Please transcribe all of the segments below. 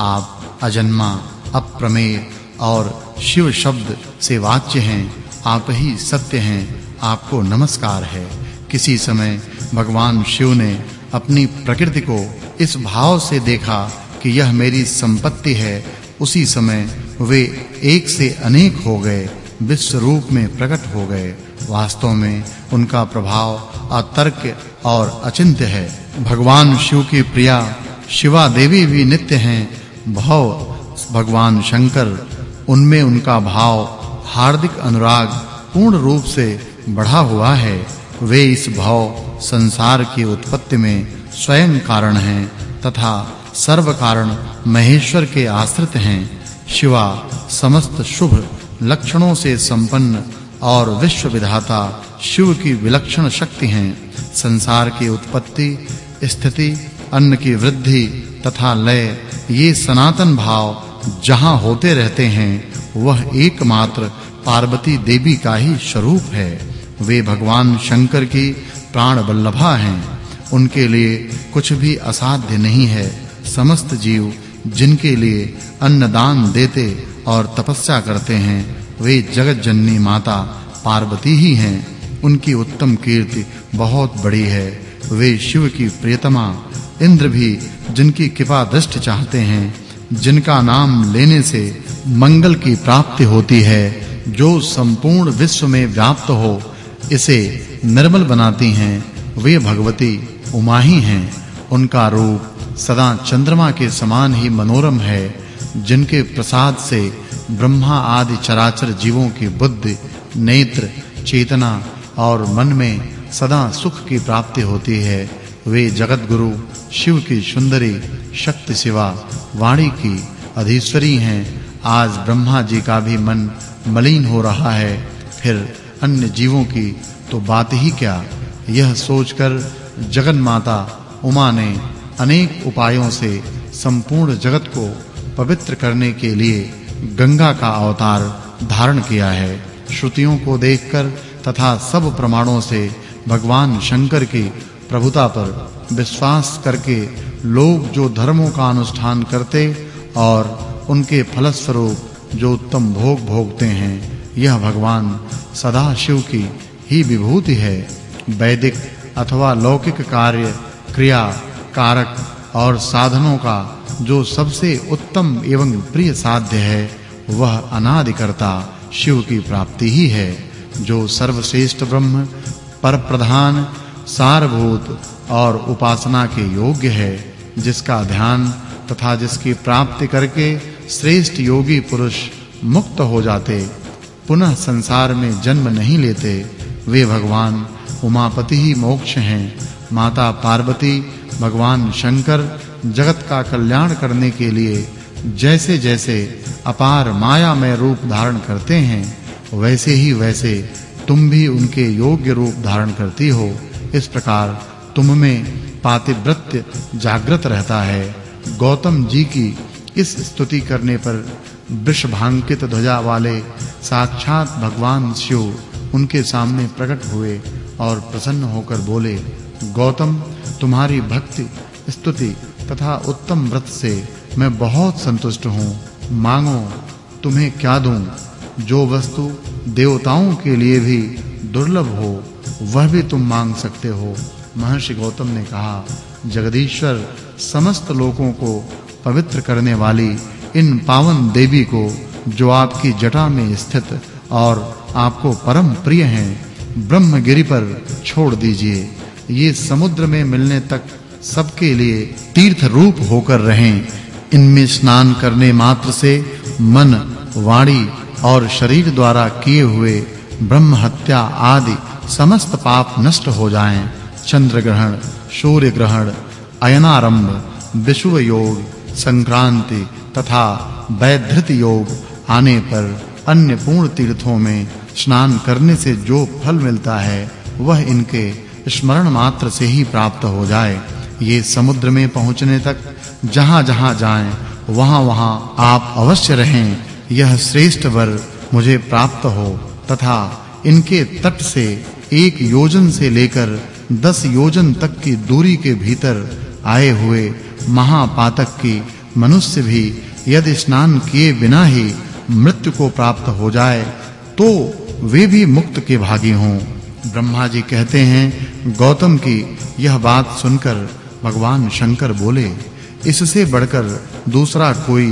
आप अजन्मा, अप्रमेय और शिव शब्द से वाच्य हैं, आप ही सत्य हैं, आपको नमस्कार है। किसी समय भगवान शिव ने अपनी प्रकृति को इस भाव से देखा कि यह मेरी संपत्ति है, उसी समय वे एक से अनेक हो गए विश्व रूप में प्रकट हो गए। वास्तव में उनका प्रभाव अतर्क और अचिंत्य है। भगवान शिव की प्रिया शिवा देवी भी नित्य हैं भव भगवान शंकर, उनमें उनका भाव, हार्दिक अनुराग पूर्ण रूप से बढ़ा हुआ है। वे इस भाव संसार की उत्पत्ति में स्वयं कारण हैं तथा सर्व कारण महेश्वर के आश्रित हैं। शिवा समस्त शुभ लक्षणों से संपन्न और विश्व विधाता शिव की विलक्षण शक्ति हैं। संसार की उत्पत्ति, स्थिति, अन्न की वृद्धि तथा लय ये सनातन भाव जहाँ होते रहते हैं, वह एकमात्र पार्वती देवी का ही स्वरूप है। वे भगवान शंकर की प्राण वल्लभा हैं। उनके लिए कुछ भी असाध्य नहीं है। समस्त जीव जिनके लिए अन्नदान देते और तपस्या करते हैं, वे जगत जननी माता पार्वती ही हैं। उनकी उत्तम कीर्ति बहुत बड़ी है। वे शिव की प्रियतमा, इंद्र भी जिनकी कृपा दृष्टि चाहते हैं, जिनका नाम लेने से मंगल की प्राप्ति होती है, जो संपूर्ण विश्व में व्याप्त हो, इसे निर्मल बनाती हैं। वे भगवती उमा ही हैं। उनका रूप सदा चंद्रमा के समान ही मनोरम है, जिनके प्रसाद से ब्रह्मा आदि चराचर जीवों की बुद्धि, नेत्र, चेतना और मन में सदा सुख की प्राप्ति होती है। वे जगत गुरु शिव की सुंदरी, शक्ति शिवा वाणी की अधीश्वरी हैं। आज ब्रह्मा जी का भी मन मलिन हो रहा है। फिर अन्य जीवों की तो बात ही क्या? यह सोचकर जगन माता उमा ने अनेक उपायों से संपूर्ण जगत को पवित्र करने के लिए गंगा का अवतार धारण किया है। श्रुतियों को देखकर तथा सब प्रमाणों से भगवान शंकर की प्रभुता पर विश्वास करके लोग जो धर्मों का अनुष्ठान करते और उनके फलस्वरूप जो उत्तम भोग भोगते हैं, यह भगवान सदा शिव की ही विभूति है। वैदिक अथवा लौकिक कार्य, क्रिया, कारक और साधनों का जो सबसे उत्तम एवं प्रिय साध्य है, वह अनादिकर्ता शिव की प्राप्ति ही है, जो सर्वश्रेष्ठ ब्रह्म पर प्रधान, सारभूत और उपासना के योग्य है, जिसका ध्यान तथा जिसकी प्राप्ति करके श्रेष्ठ योगी पुरुष मुक्त हो जाते, पुनः संसार में जन्म नहीं लेते, वे भगवान उमापति ही मोक्ष हैं। माता पार्वती, भगवान शंकर, जगत का कल्याण करने के लिए जैसे जैसे अपार माया में रूप धारण करते हैं, वैसे ही वैसे तुम भी उनके योग्य रूप धारण करती हो। इस प्रकार तुम में पातिव्रत्य जागृत रहता है। गौतम जी की इस स्तुति करने पर वृषभांकित ध्वजा वाले साक्षात भगवान शिव उनके सामने प्रकट हुए और प्रसन्न होकर बोले, गौतम, तुम्हारी भक्ति, स्तुति तथा उत्तम व्रत से मैं बहुत संतुष्ट हूँ। मांगो, तुम्हें क्या दूँ? जो वस्तु देवताओं के लिए भी दुर्लभ हो, वह भी तुम मांग सकते हो। महर्षि गौतम ने कहा, जगदीश्वर समस्त लोगों को पवित्र करने वाली इन पावन देवी को, जो आपकी जटा में स्थित और आपको परम प्रिय हैं, ब्रह्मगिरि पर छोड़ दीजिए। ये समुद्र में मिलने तक सबके लिए तीर्थ रूप होकर रहें। इनमें स्नान करने मात्र से मन, वाणी और शरीर द्वारा किए हुए ब्रह्म हत्या आदि समस्त पाप नष्ट हो जाएँ। चंद्र ग्रहण सूर्य ग्रहण अयनारंभ, विषुव योग, संक्रांति तथा वैधृत योग आने पर अन्य पूर्ण तीर्थों में स्नान करने से जो फल मिलता है, वह इनके स्मरण मात्र से ही प्राप्त हो जाए। ये समुद्र में पहुँचने तक, जहां-जहां जाएँ, वहां-वहां आप अवश्य रहें। यह श्रेष्ठ वर मुझे प्राप्त हो, तथा इनके तट से एक योजन से लेकर दस योजन तक की दूरी के भीतर आए हुए महापातक की मनुष्य भी यदि स्नान किए बिना ही मृत्यु को प्राप्त हो जाए तो वे भी मुक्त के भागी हों। ब्रह्मा जी कहते हैं, गौतम की यह बात सुनकर भगवान शंकर बोले, इससे बढ़कर दूसरा कोई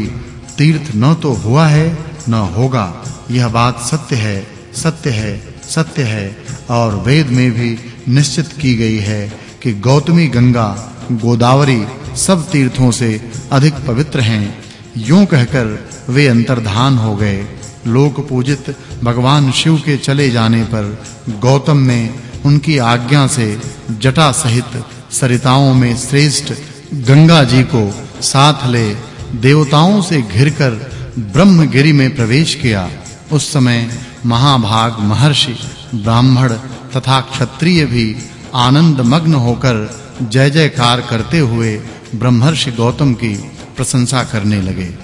तीर्थ न तो हुआ है, न होगा। यह बात सत्य है सत्य है सत्य है, और वेद में भी निश्चित की गई है कि गौतमी गंगा, गोदावरी सब तीर्थों से अधिक पवित्र हैं। यूँ कहकर वे अंतर्धान हो गए। लोक पूजित भगवान शिव के चले जाने पर गौतम ने उनकी आज्ञा से जटा सहित सरिताओं में श्रेष्ठ गंगा जी को साथ ले देवताओं से घिरकर ब्रह्मगिरि में प्रवेश किया। उस समय महाभाग महर्षि, ब्राह्मण तथा क्षत्रिय भी आनंद मग्न होकर जय जयकार करते हुए ब्रह्मर्षि गौतम की प्रशंसा करने लगे।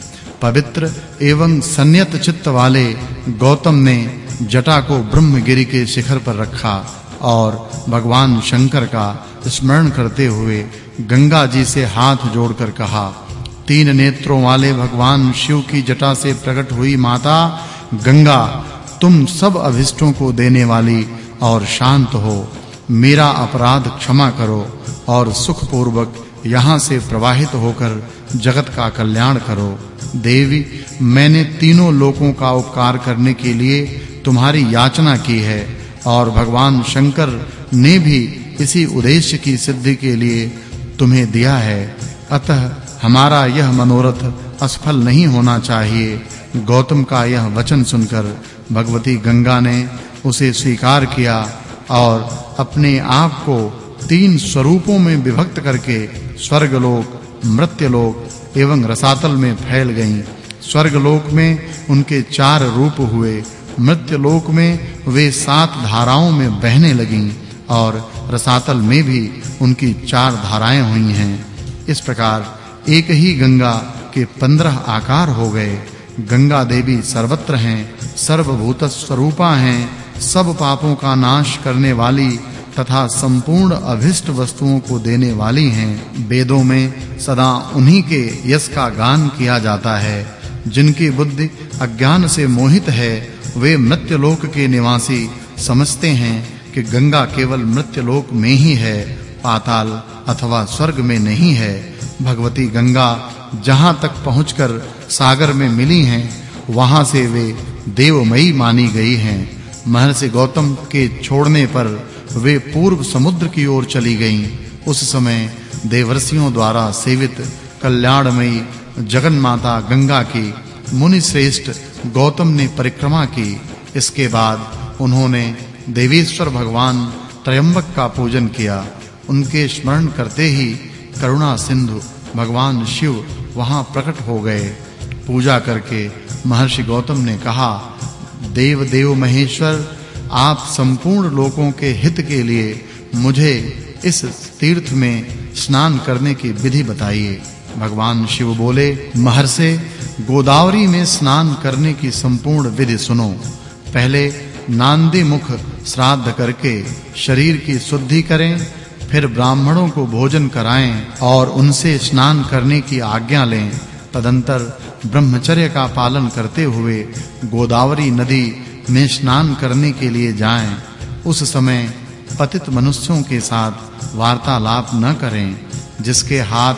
पवित्र एवं संयत चित्त वाले गौतम ने जटा को ब्रह्मगिरि के शिखर पर रखा और भगवान शंकर का स्मरण करते हुए गंगा जी से हाथ जोड़कर कहा तीन नेत्रों वाले भगवान शिव की जटा से प्रकट हुई माता, गंगा, तुम सब अभिष्टों को देने वाली और शांत हो। मेरा अपराध क्षमा करो और सुख पूर्वक यहाँ से प्रवाहित होकर जगत का कल्याण करो। देवी, मैंने तीनों लोकों का उपकार करने के लिए तुम्हारी याचना की है और भगवान शंकर ने भी इसी उद्देश्य की सिद्धि के लिए तुम्हें दिया है। अतः हमारा यह मनोरथ असफल नहीं होना चाहिए। गौतम का यह वचन सुनकर भगवती गंगा ने उसे स्वीकार किया और अपने आप को तीन स्वरूपों में विभक्त करके स्वर्गलोक, मृत्यलोक एवं रसातल में फैल गईं। स्वर्गलोक में उनके चार रूप हुए। मृत्यलोक में वे सात धाराओं में बहने लगीं और रसातल में भी उनकी चार धाराएँ हुई हैं। इस प्रकार एक ही गंगा के पंद्रह आकार हो गए। गंगा देवी सर्वत्र हैं, सर्वभूत स्वरूपा हैं, सब पापों का नाश करने वाली तथा संपूर्ण अभिष्ट वस्तुओं को देने वाली हैं। वेदों में सदा उन्हीं के यश का गान किया जाता है। जिनकी बुद्धि अज्ञान से मोहित है, वे मृत्यलोक के निवासी समझते हैं कि गंगा केवल मृत्यलोक में ही है, पाताल अथवा स्वर्ग में नहीं है। भगवती गंगा जहाँ तक पहुंचकर सागर में मिली हैं, वहाँ से वे देवमयी मानी गई हैं। महर्षि गौतम के छोड़ने पर वे पूर्व समुद्र की ओर चली गईं। उस समय देवर्षियों द्वारा सेवित कल्याणमयी जगन्माता गंगा की मुनि श्रेष्ठ गौतम ने परिक्रमा की। इसके बाद उन्होंने देवेश्वर भगवान त्रयंबक का पूजन किया। उनके स्मरण करते ही करुणा सिंधु, भगवान शिव वहाँ प्रकट हो गए। पूजा करके महर्षि गौतम ने कहा, देव देव महेश्वर, आप संपूर्ण लोकों के हित के लिए मुझे इस तीर्थ में स्नान करने की विधि बताइए। भगवान शिव बोले, महर्षि, गोदावरी में स्नान करने की संपूर्ण विधि सुनो। पहले नांदी मुख श्राद्ध करके शरीर की शुद्धि करें फिर ब्राह्मणों को भोजन कराएँ और उनसे स्नान करने की आज्ञा लें। तदंतर ब्रह्मचर्य का पालन करते हुए गोदावरी नदी में स्नान करने के लिए जाएँ। उस समय पतित मनुष्यों के साथ वार्तालाप न करें, जिसके हाथ,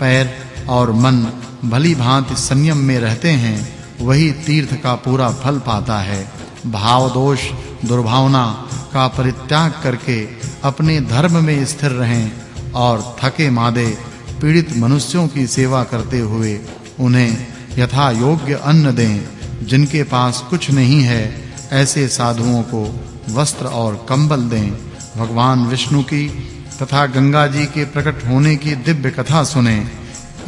पैर और मन भली भांति संयम में रहते हैं, वही तीर्थ का पूरा फल पाता है। भाव दोष दुर्भावना का परित्याग करके अपने धर्म में स्थिर रहें और थके मादे, पीड़ित मनुष्यों की सेवा करते हुए उन्हें यथा योग्य अन्न दें, जिनके पास कुछ नहीं है, ऐसे साधुओं को वस्त्र और कंबल दें। भगवान विष्णु की तथा गंगा जी के प्रकट होने की दिव्य कथा सुने।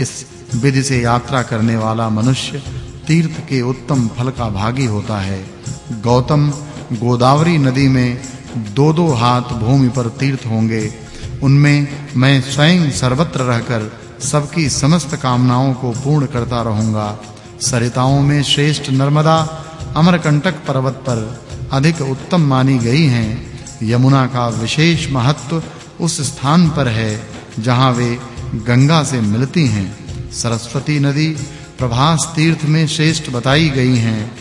इस विधि से यात्रा करने वाला मनुष्य तीर्थ के उत्तम फल का भागी होता है। गौतम गोदावरी नदी में दो-दो हाथ भूमि पर तीर्थ होंगे। उनमें मैं स्वयं सर्वत्र रहकर सबकी समस्त कामनाओं को पूर्ण करता रहूँगा। सरिताओं में श्रेष्ठ नर्मदा, अमरकंटक पर्वत पर अधिक उत्तम मानी गई हैं। यमुना का विशेष महत्व उस स्थान पर है, जहाँ वे गंगा से मिलती हैं। सरस्वती नदी प्रभास तीर्थ में श्रेष्ठ बताई गई हैं।